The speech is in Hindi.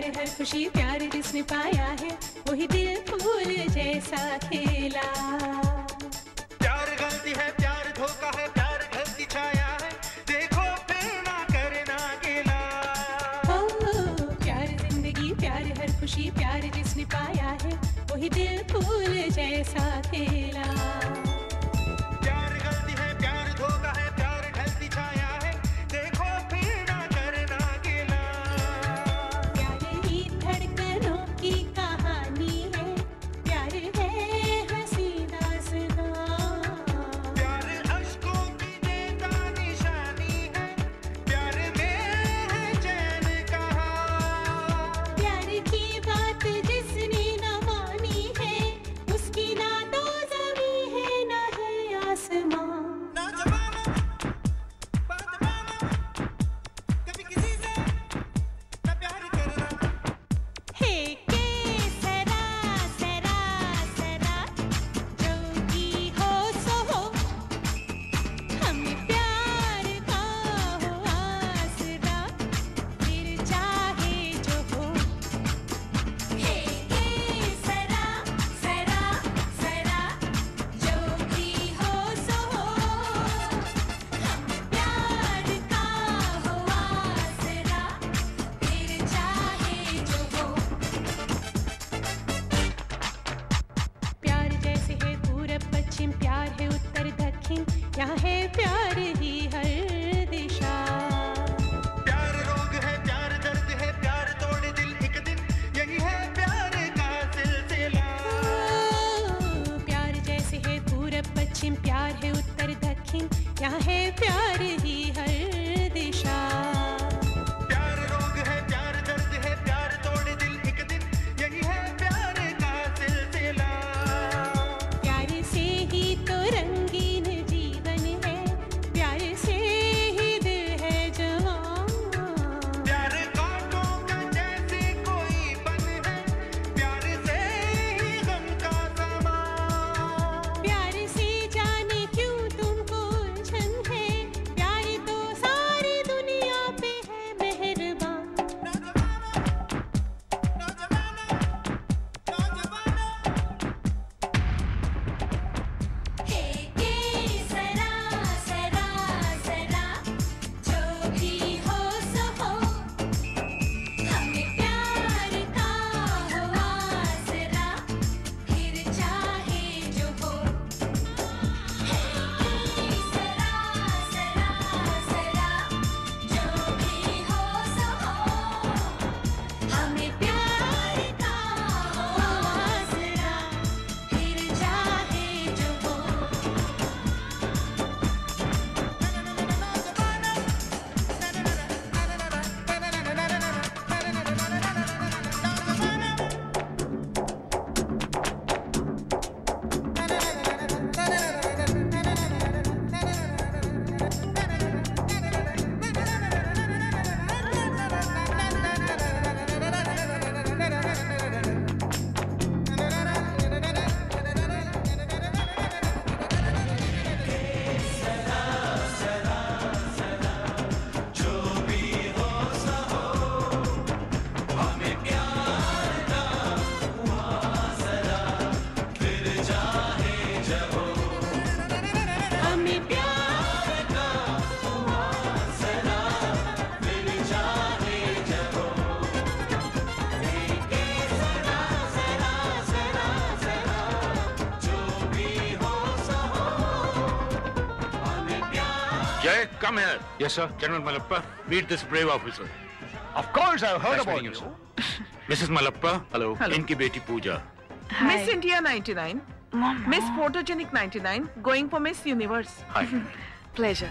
प्यार हर खुशी प्यार जिसने पाया है, वही दिल फूल जैसा खेला। प्यार गलती है, प्यार धोखा है प्यार हर दिशा। प्यार रोग है प्यार है प्यार एक दिन। यही है प्यार का सिलसिला। प्यार जैसे है पश्चिम प्यार है उत्तर दक्षिण। यहाँ है प्यार ही हर दिशा। Come here. Yes, sir. General Malappa, meet this brave officer. Of course, I've heard Nice about you. you, Mrs. Malappa. Hello. Hello. Inki beti Pooja. Hi. Miss India 99. Mama. Miss Photogenic 99. Going for Miss Universe. Hi. Pleasure.